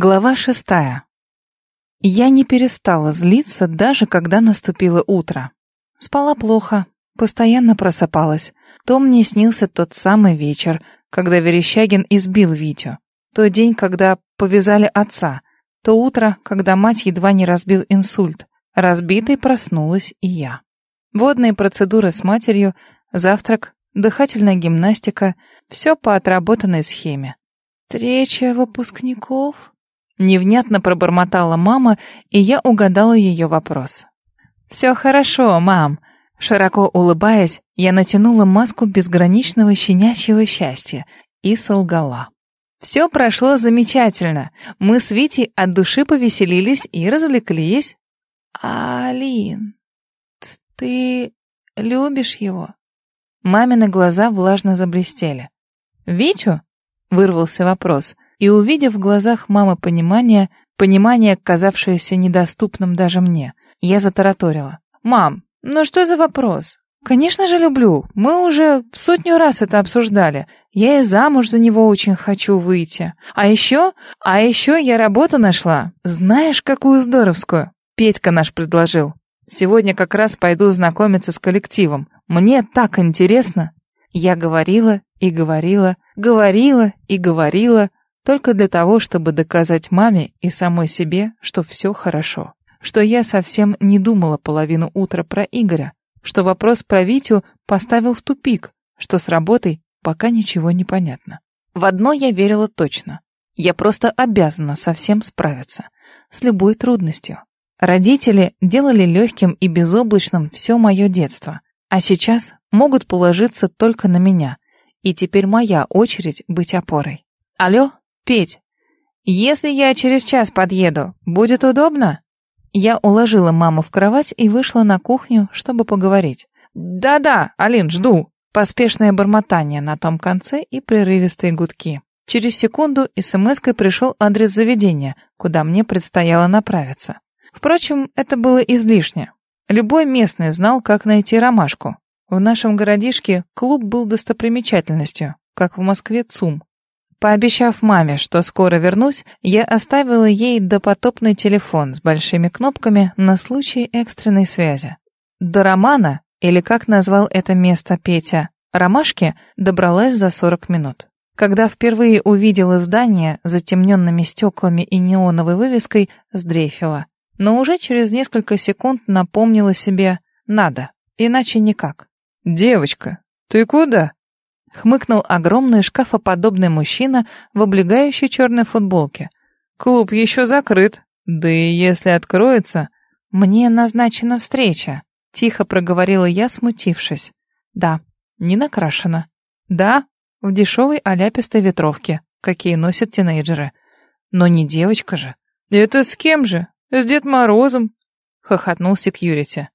Глава шестая. Я не перестала злиться, даже когда наступило утро. Спала плохо, постоянно просыпалась. То мне снился тот самый вечер, когда Верещагин избил Витю. То день, когда повязали отца. То утро, когда мать едва не разбил инсульт. Разбитой проснулась и я. Водные процедуры с матерью, завтрак, дыхательная гимнастика — все по отработанной схеме. Встреча выпускников? Невнятно пробормотала мама, и я угадала ее вопрос. «Все хорошо, мам». Широко улыбаясь, я натянула маску безграничного щенячьего счастья и солгала. Все прошло замечательно. Мы с Витей от души повеселились и развлеклись. «Алин, ты любишь его?» Мамины глаза влажно заблестели. «Витю?» — вырвался вопрос — и, увидев в глазах мамы понимание, понимание, казавшееся недоступным даже мне, я затараторила. «Мам, ну что за вопрос? Конечно же люблю. Мы уже сотню раз это обсуждали. Я и замуж за него очень хочу выйти. А еще, а еще я работу нашла. Знаешь, какую здоровскую? Петька наш предложил. Сегодня как раз пойду знакомиться с коллективом. Мне так интересно. Я говорила и говорила, говорила и говорила, только для того, чтобы доказать маме и самой себе, что все хорошо. Что я совсем не думала половину утра про Игоря. Что вопрос про Витю поставил в тупик. Что с работой пока ничего не понятно. В одно я верила точно. Я просто обязана со всем справиться. С любой трудностью. Родители делали легким и безоблачным все мое детство. А сейчас могут положиться только на меня. И теперь моя очередь быть опорой. Алло, «Петь, если я через час подъеду, будет удобно?» Я уложила маму в кровать и вышла на кухню, чтобы поговорить. «Да-да, Алин, жду!» Поспешное бормотание на том конце и прерывистые гудки. Через секунду смс-кой пришел адрес заведения, куда мне предстояло направиться. Впрочем, это было излишне. Любой местный знал, как найти ромашку. В нашем городишке клуб был достопримечательностью, как в Москве ЦУМ. Пообещав маме, что скоро вернусь, я оставила ей допотопный телефон с большими кнопками на случай экстренной связи. До Романа, или как назвал это место Петя, Ромашки, добралась за 40 минут. Когда впервые увидела здание с затемненными стеклами и неоновой вывеской, сдрефила. Но уже через несколько секунд напомнила себе «надо, иначе никак». «Девочка, ты куда?» Хмыкнул огромный шкафоподобный мужчина в облегающей черной футболке. «Клуб еще закрыт. Да и если откроется...» «Мне назначена встреча», — тихо проговорила я, смутившись. «Да, не накрашена. Да, в дешевой оляпистой ветровке, какие носят тинейджеры. Но не девочка же». «Это с кем же? С Дед Морозом?» — хохотнул секьюрити.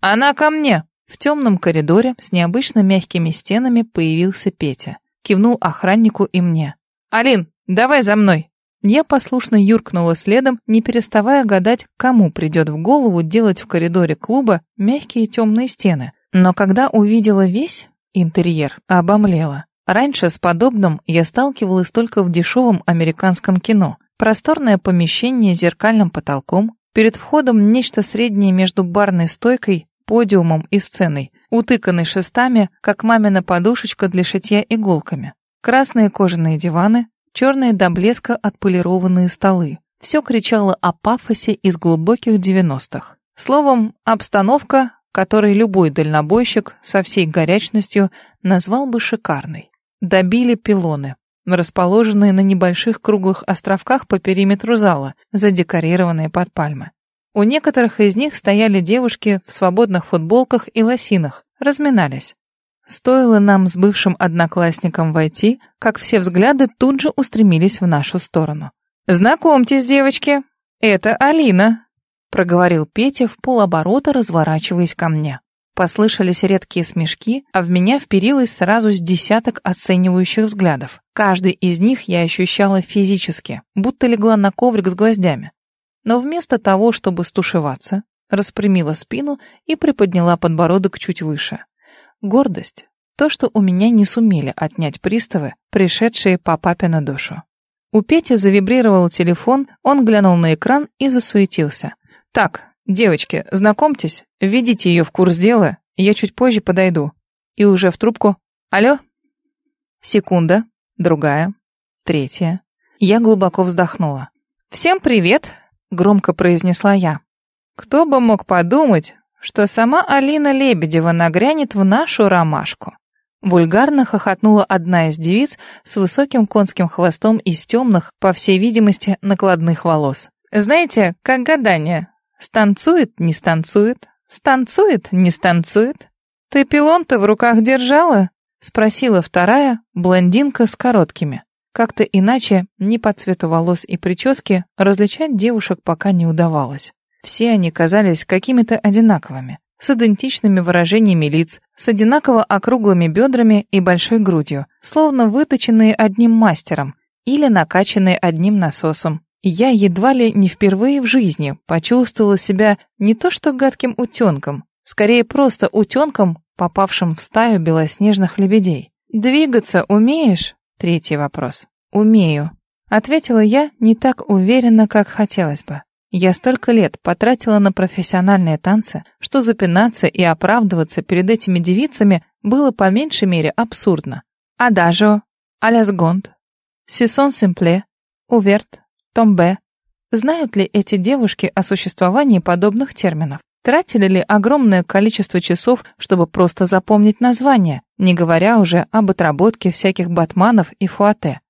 «Она ко мне!» В темном коридоре с необычно мягкими стенами появился Петя. Кивнул охраннику и мне. «Алин, давай за мной!» Я послушно юркнула следом, не переставая гадать, кому придет в голову делать в коридоре клуба мягкие темные стены. Но когда увидела весь интерьер, обомлела. Раньше с подобным я сталкивалась только в дешевом американском кино. Просторное помещение с зеркальным потолком, перед входом нечто среднее между барной стойкой подиумом и сценой, утыканный шестами, как мамина подушечка для шитья иголками. Красные кожаные диваны, черные до блеска отполированные столы. Все кричало о пафосе из глубоких девяностых. Словом, обстановка, которой любой дальнобойщик со всей горячностью назвал бы шикарной. Добили пилоны, расположенные на небольших круглых островках по периметру зала, задекорированные под пальмы. У некоторых из них стояли девушки в свободных футболках и лосинах, разминались. Стоило нам с бывшим одноклассником войти, как все взгляды тут же устремились в нашу сторону. «Знакомьтесь, девочки, это Алина», — проговорил Петя в полоборота, разворачиваясь ко мне. Послышались редкие смешки, а в меня вперилось сразу с десяток оценивающих взглядов. Каждый из них я ощущала физически, будто легла на коврик с гвоздями но вместо того, чтобы стушеваться, распрямила спину и приподняла подбородок чуть выше. Гордость — то, что у меня не сумели отнять приставы, пришедшие по папе на душу. У Пети завибрировал телефон, он глянул на экран и засуетился. «Так, девочки, знакомьтесь, введите ее в курс дела, я чуть позже подойду». И уже в трубку. «Алло?» Секунда, другая, третья. Я глубоко вздохнула. «Всем привет!» — громко произнесла я. «Кто бы мог подумать, что сама Алина Лебедева нагрянет в нашу ромашку?» Вульгарно хохотнула одна из девиц с высоким конским хвостом из темных, по всей видимости, накладных волос. «Знаете, как гадание. Станцует, не станцует, станцует, не станцует. Ты пилон-то в руках держала?» Спросила вторая, блондинка с короткими. Как-то иначе, ни по цвету волос и прически, различать девушек пока не удавалось. Все они казались какими-то одинаковыми с идентичными выражениями лиц, с одинаково округлыми бедрами и большой грудью, словно выточенные одним мастером или накачанные одним насосом. я едва ли не впервые в жизни почувствовала себя не то что гадким утенком, скорее просто утенком, попавшим в стаю белоснежных лебедей. «Двигаться умеешь?» Третий вопрос. «Умею», — ответила я не так уверенно, как хотелось бы. Я столько лет потратила на профессиональные танцы, что запинаться и оправдываться перед этими девицами было по меньшей мере абсурдно. Адажио, алясгонд, сисон симпле, уверт, томбе. Знают ли эти девушки о существовании подобных терминов? Тратили ли огромное количество часов, чтобы просто запомнить названия, не говоря уже об отработке всяких батманов и фуате?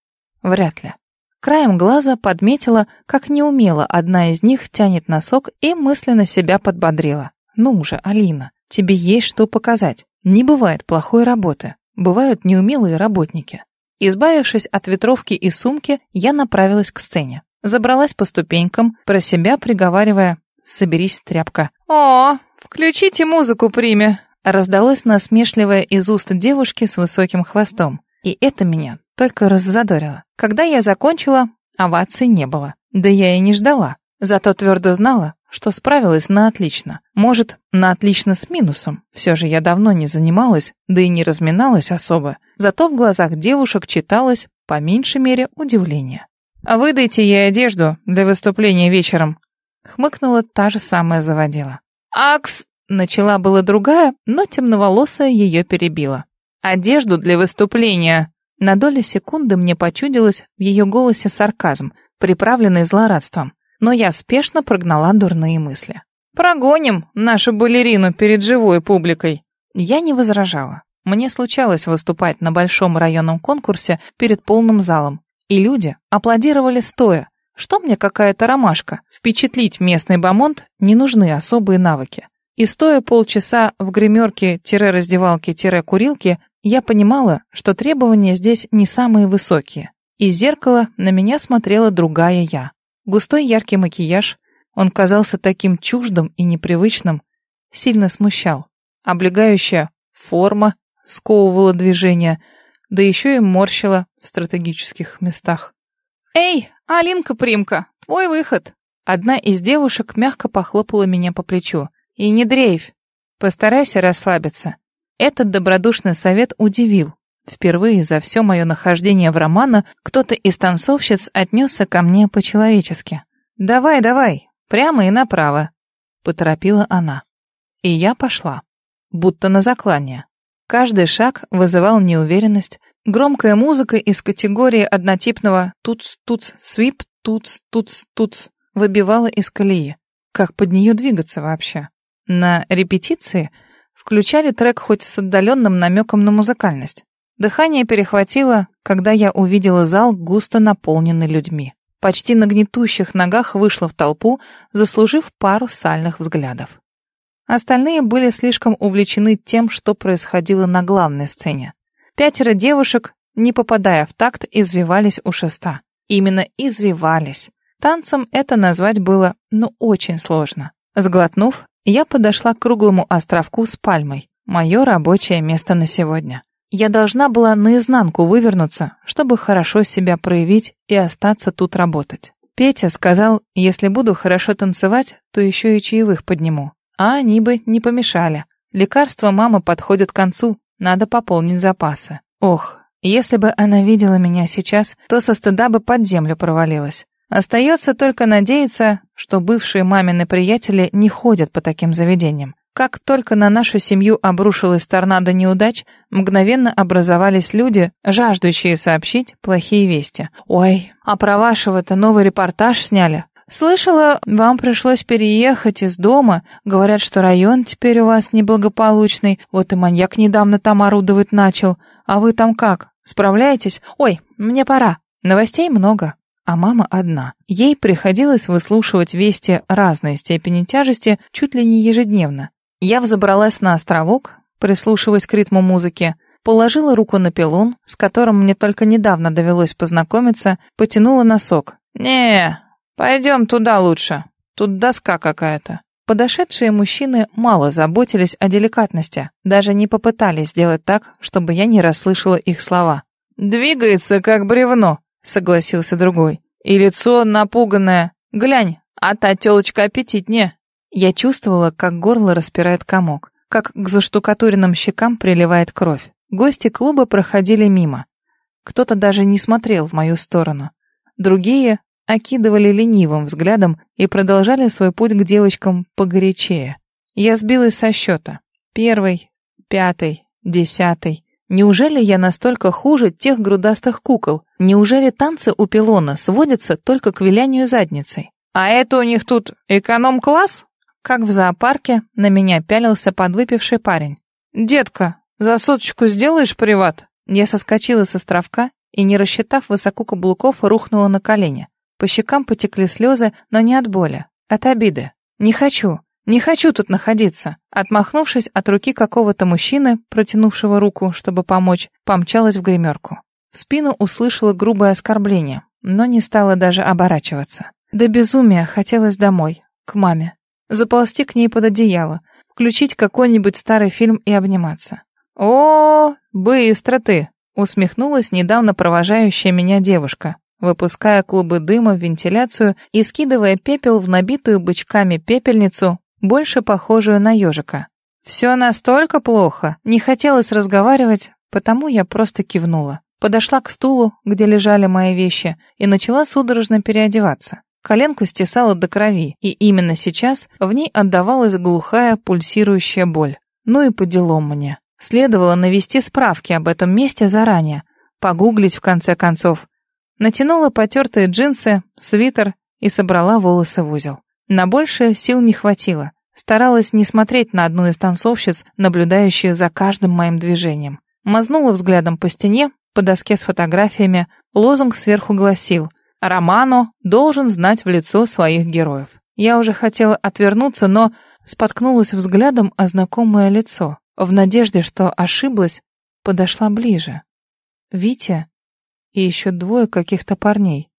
Вряд ли. Краем глаза подметила, как неумело одна из них тянет носок и мысленно себя подбодрила. «Ну уже, Алина, тебе есть что показать. Не бывает плохой работы. Бывают неумелые работники». Избавившись от ветровки и сумки, я направилась к сцене. Забралась по ступенькам, про себя приговаривая «Соберись, тряпка». «О, включите музыку, приме!» Раздалось насмешливое из уст девушки с высоким хвостом. И это меня только раззадорило. Когда я закончила, оваций не было. Да я и не ждала. Зато твердо знала, что справилась на отлично. Может, на отлично с минусом. Все же я давно не занималась, да и не разминалась особо. Зато в глазах девушек читалось, по меньшей мере, удивление. «А выдайте ей одежду для выступления вечером», — хмыкнула та же самая заводила. «Акс!» — начала была другая, но темноволосая ее перебила. «Одежду для выступления!» На долю секунды мне почудилось в ее голосе сарказм, приправленный злорадством, но я спешно прогнала дурные мысли. «Прогоним нашу балерину перед живой публикой!» Я не возражала. Мне случалось выступать на большом районном конкурсе перед полным залом, и люди аплодировали стоя. Что мне какая-то ромашка? Впечатлить местный бомонд не нужны особые навыки. И стоя полчаса в гримерке-раздевалке-курилке, я понимала, что требования здесь не самые высокие. Из зеркала на меня смотрела другая я. Густой яркий макияж, он казался таким чуждым и непривычным, сильно смущал. Облегающая форма сковывала движение, да еще и морщила в стратегических местах. «Эй, Алинка-примка, твой выход!» Одна из девушек мягко похлопала меня по плечу. «И не дрейфь, постарайся расслабиться. Этот добродушный совет удивил. Впервые за все мое нахождение в романа кто-то из танцовщиц отнесся ко мне по-человечески. «Давай, давай, прямо и направо», — поторопила она. И я пошла, будто на заклание. Каждый шаг вызывал неуверенность, громкая музыка из категории однотипного «туц-туц-свип», «туц-туц-туц» выбивала из колеи. Как под нее двигаться вообще? На репетиции — Включали трек хоть с отдаленным намеком на музыкальность. Дыхание перехватило, когда я увидела зал, густо наполненный людьми. Почти на гнетущих ногах вышла в толпу, заслужив пару сальных взглядов. Остальные были слишком увлечены тем, что происходило на главной сцене. Пятеро девушек, не попадая в такт, извивались у шеста. Именно извивались. Танцем это назвать было, ну, очень сложно. Сглотнув, я подошла к круглому островку с пальмой. Мое рабочее место на сегодня. Я должна была наизнанку вывернуться, чтобы хорошо себя проявить и остаться тут работать. Петя сказал, если буду хорошо танцевать, то еще и чаевых подниму. А они бы не помешали. Лекарства мамы подходят к концу, надо пополнить запасы. Ох, Если бы она видела меня сейчас, то со стыда бы под землю провалилась. Остается только надеяться, что бывшие мамины приятели не ходят по таким заведениям. Как только на нашу семью обрушилась торнадо неудач, мгновенно образовались люди, жаждущие сообщить плохие вести. «Ой, а про вашего-то новый репортаж сняли. Слышала, вам пришлось переехать из дома. Говорят, что район теперь у вас неблагополучный. Вот и маньяк недавно там орудовать начал. А вы там как? Справляетесь? Ой, мне пора. Новостей много, а мама одна. Ей приходилось выслушивать вести разной степени тяжести чуть ли не ежедневно. Я взобралась на островок, прислушиваясь к ритму музыки, положила руку на пилон, с которым мне только недавно довелось познакомиться, потянула носок. «Не, пойдем туда лучше. Тут доска какая-то». Подошедшие мужчины мало заботились о деликатности, даже не попытались сделать так, чтобы я не расслышала их слова. «Двигается, как бревно», — согласился другой. «И лицо напуганное. Глянь, а та тёлочка аппетитнее». Я чувствовала, как горло распирает комок, как к заштукатуренным щекам приливает кровь. Гости клуба проходили мимо. Кто-то даже не смотрел в мою сторону. Другие окидывали ленивым взглядом и продолжали свой путь к девочкам погорячее. Я сбилась со счета. Первый, пятый, десятый. Неужели я настолько хуже тех грудастых кукол? Неужели танцы у пилона сводятся только к вилянию задницей? А это у них тут эконом-класс? Как в зоопарке на меня пялился подвыпивший парень. «Детка, за соточку сделаешь приват?» Я соскочила с островка и, не рассчитав высоко каблуков, рухнула на колени. По щекам потекли слезы, но не от боли, от обиды. «Не хочу, не хочу тут находиться!» Отмахнувшись от руки какого-то мужчины, протянувшего руку, чтобы помочь, помчалась в гримерку. В спину услышала грубое оскорбление, но не стала даже оборачиваться. До безумия хотелось домой, к маме заползти к ней под одеяло, включить какой-нибудь старый фильм и обниматься. «О, быстро ты!» — усмехнулась недавно провожающая меня девушка, выпуская клубы дыма в вентиляцию и скидывая пепел в набитую бычками пепельницу, больше похожую на ежика. «Все настолько плохо!» Не хотелось разговаривать, потому я просто кивнула. Подошла к стулу, где лежали мои вещи, и начала судорожно переодеваться. Коленку стесала до крови, и именно сейчас в ней отдавалась глухая пульсирующая боль. Ну и по делам мне. Следовало навести справки об этом месте заранее, погуглить в конце концов. Натянула потертые джинсы, свитер и собрала волосы в узел. На большее сил не хватило. Старалась не смотреть на одну из танцовщиц, наблюдающую за каждым моим движением. Мазнула взглядом по стене, по доске с фотографиями. Лозунг сверху гласил Романо должен знать в лицо своих героев. Я уже хотела отвернуться, но споткнулась взглядом о знакомое лицо. В надежде, что ошиблась, подошла ближе. Витя и еще двое каких-то парней.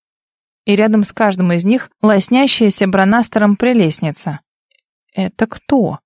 И рядом с каждым из них лоснящаяся бронастером прелестница. «Это кто?»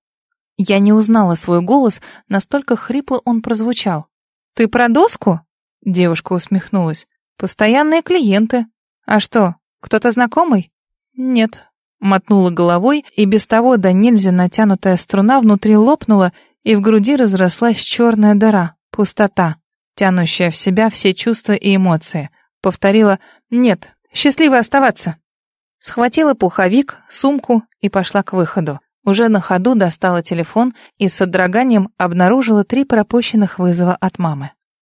Я не узнала свой голос, настолько хрипло он прозвучал. «Ты про доску?» Девушка усмехнулась. «Постоянные клиенты. «А что, кто-то знакомый?» «Нет», — мотнула головой, и без того до нельзя натянутая струна внутри лопнула, и в груди разрослась черная дыра, пустота, тянущая в себя все чувства и эмоции. Повторила «Нет, счастливо оставаться». Схватила пуховик, сумку и пошла к выходу. Уже на ходу достала телефон и с содроганием обнаружила три пропущенных вызова от мамы.